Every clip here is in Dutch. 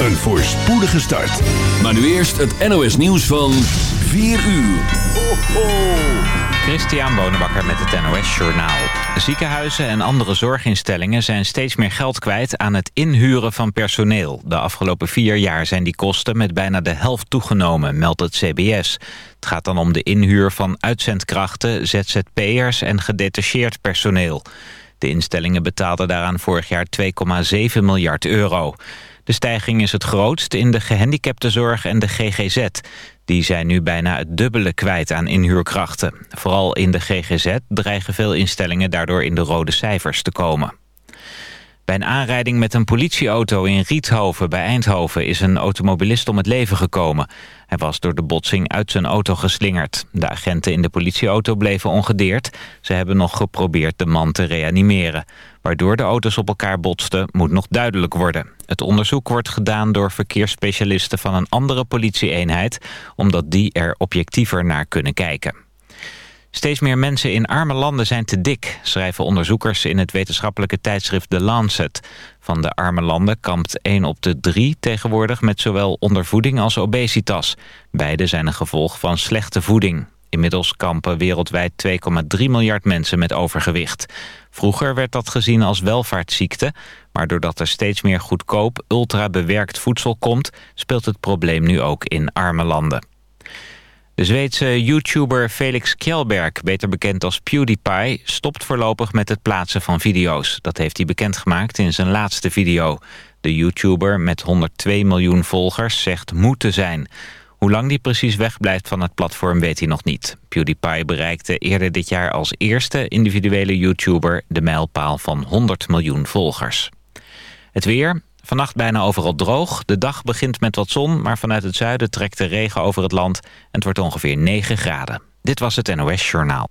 een voorspoedige start. Maar nu eerst het NOS nieuws van 4 uur. Ho, ho. Christian Bonenbakker met het NOS Journaal. Ziekenhuizen en andere zorginstellingen zijn steeds meer geld kwijt aan het inhuren van personeel. De afgelopen vier jaar zijn die kosten met bijna de helft toegenomen, meldt het CBS. Het gaat dan om de inhuur van uitzendkrachten, ZZP'ers en gedetacheerd personeel. De instellingen betaalden daaraan vorig jaar 2,7 miljard euro. De stijging is het grootst in de gehandicaptenzorg en de GGZ. Die zijn nu bijna het dubbele kwijt aan inhuurkrachten. Vooral in de GGZ dreigen veel instellingen daardoor in de rode cijfers te komen. Bij een aanrijding met een politieauto in Riethoven bij Eindhoven... is een automobilist om het leven gekomen. Hij was door de botsing uit zijn auto geslingerd. De agenten in de politieauto bleven ongedeerd. Ze hebben nog geprobeerd de man te reanimeren. Waardoor de auto's op elkaar botsten moet nog duidelijk worden. Het onderzoek wordt gedaan door verkeersspecialisten van een andere politieeenheid... omdat die er objectiever naar kunnen kijken. Steeds meer mensen in arme landen zijn te dik, schrijven onderzoekers in het wetenschappelijke tijdschrift The Lancet. Van de arme landen kampt 1 op de 3 tegenwoordig met zowel ondervoeding als obesitas. Beide zijn een gevolg van slechte voeding. Inmiddels kampen wereldwijd 2,3 miljard mensen met overgewicht. Vroeger werd dat gezien als welvaartsziekte, maar doordat er steeds meer goedkoop, ultra-bewerkt voedsel komt, speelt het probleem nu ook in arme landen. De Zweedse YouTuber Felix Kjellberg, beter bekend als PewDiePie... stopt voorlopig met het plaatsen van video's. Dat heeft hij bekendgemaakt in zijn laatste video. De YouTuber met 102 miljoen volgers zegt moe te zijn. Hoe lang die precies wegblijft van het platform weet hij nog niet. PewDiePie bereikte eerder dit jaar als eerste individuele YouTuber... de mijlpaal van 100 miljoen volgers. Het weer, Vannacht bijna overal droog. De dag begint met wat zon, maar vanuit het zuiden trekt de regen over het land. En het wordt ongeveer 9 graden. Dit was het NOS Journaal.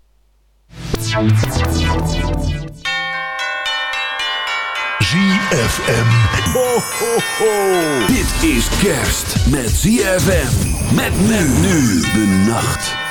ZFM. Ho, ho, ho. Dit is kerst met ZFM. Met nu de nacht.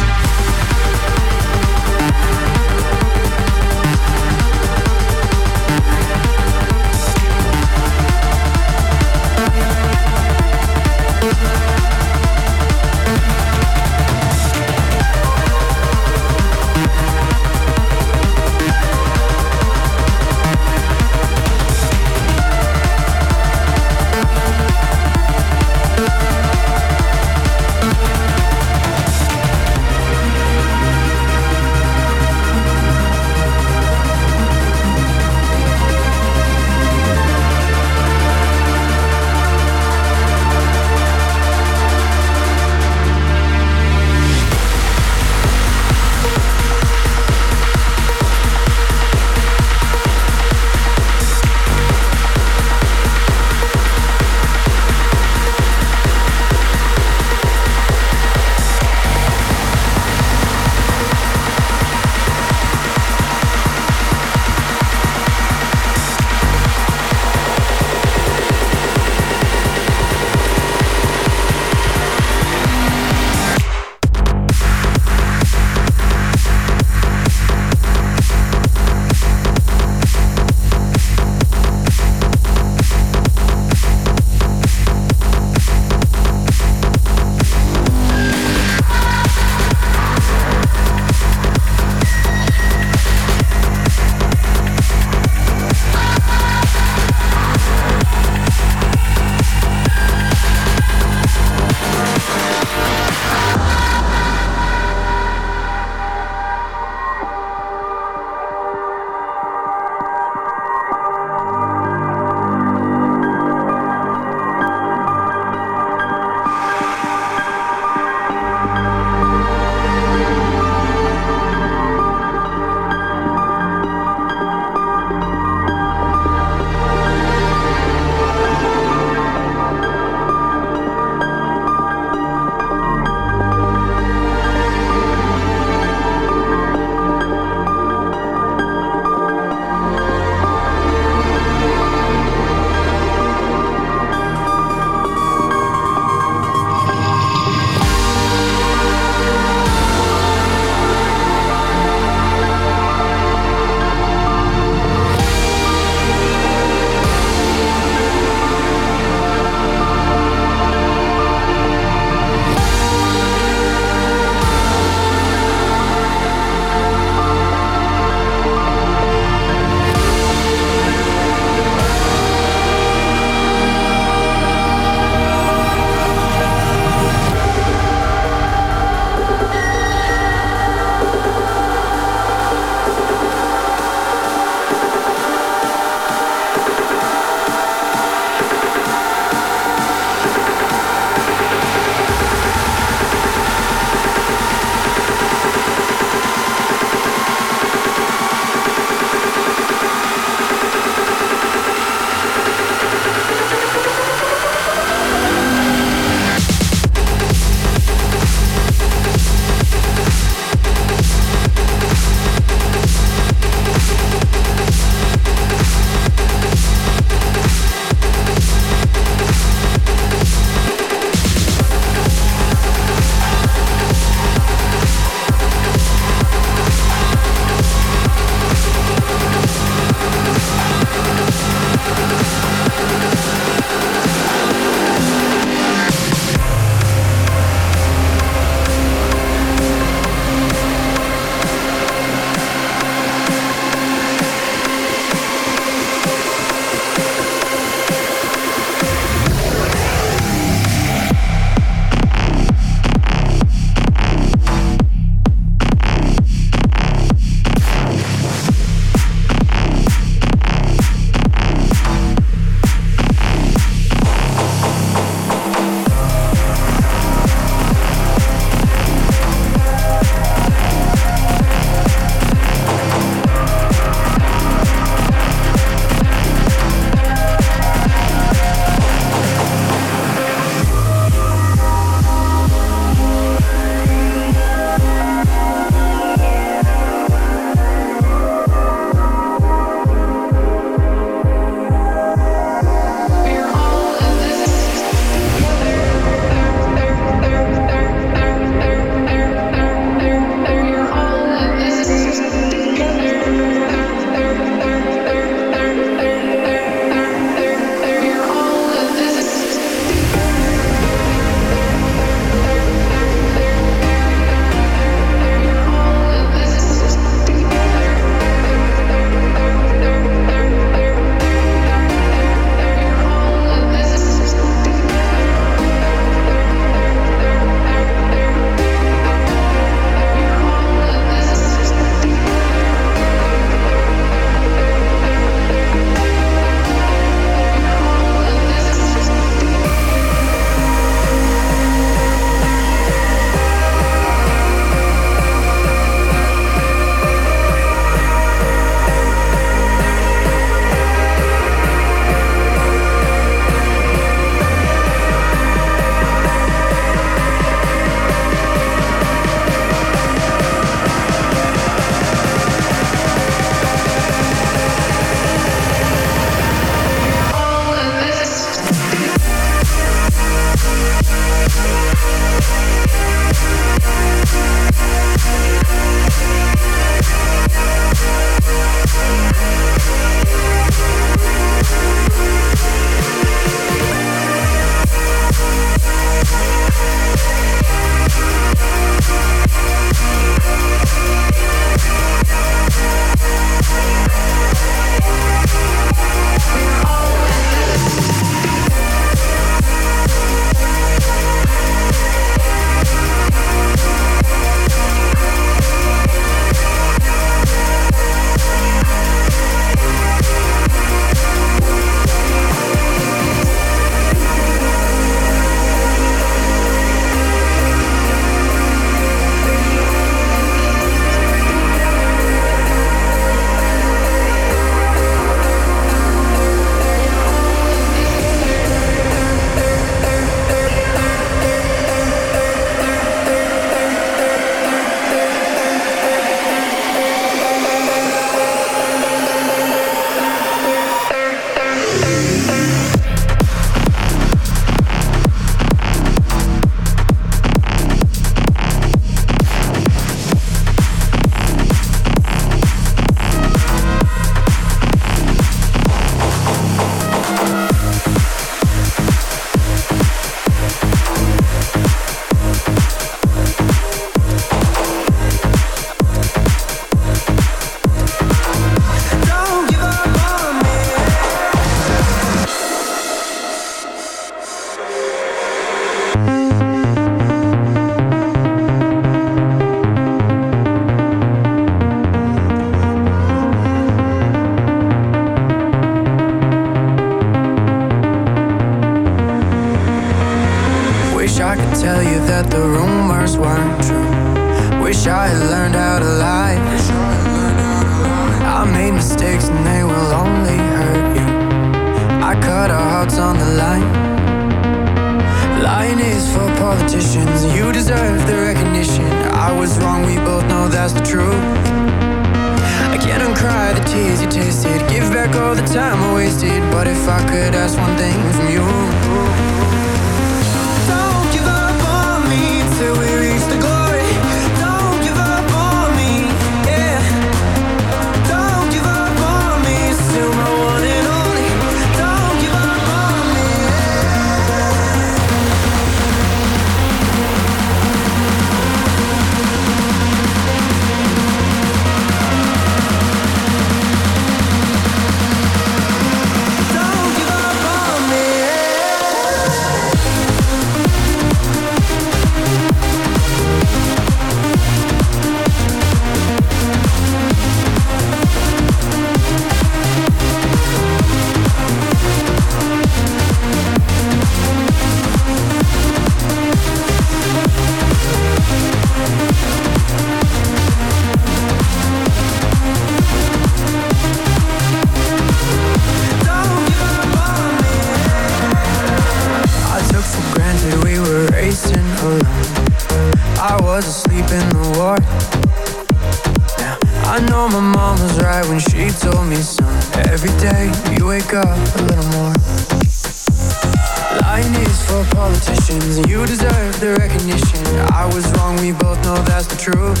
is for politicians, you deserve the recognition. I was wrong, we both know that's the truth.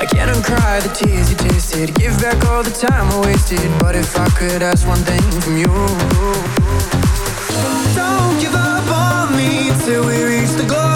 I can't uncry the tears you tasted, give back all the time I wasted. But if I could ask one thing from you, don't give up on me till we reach the goal.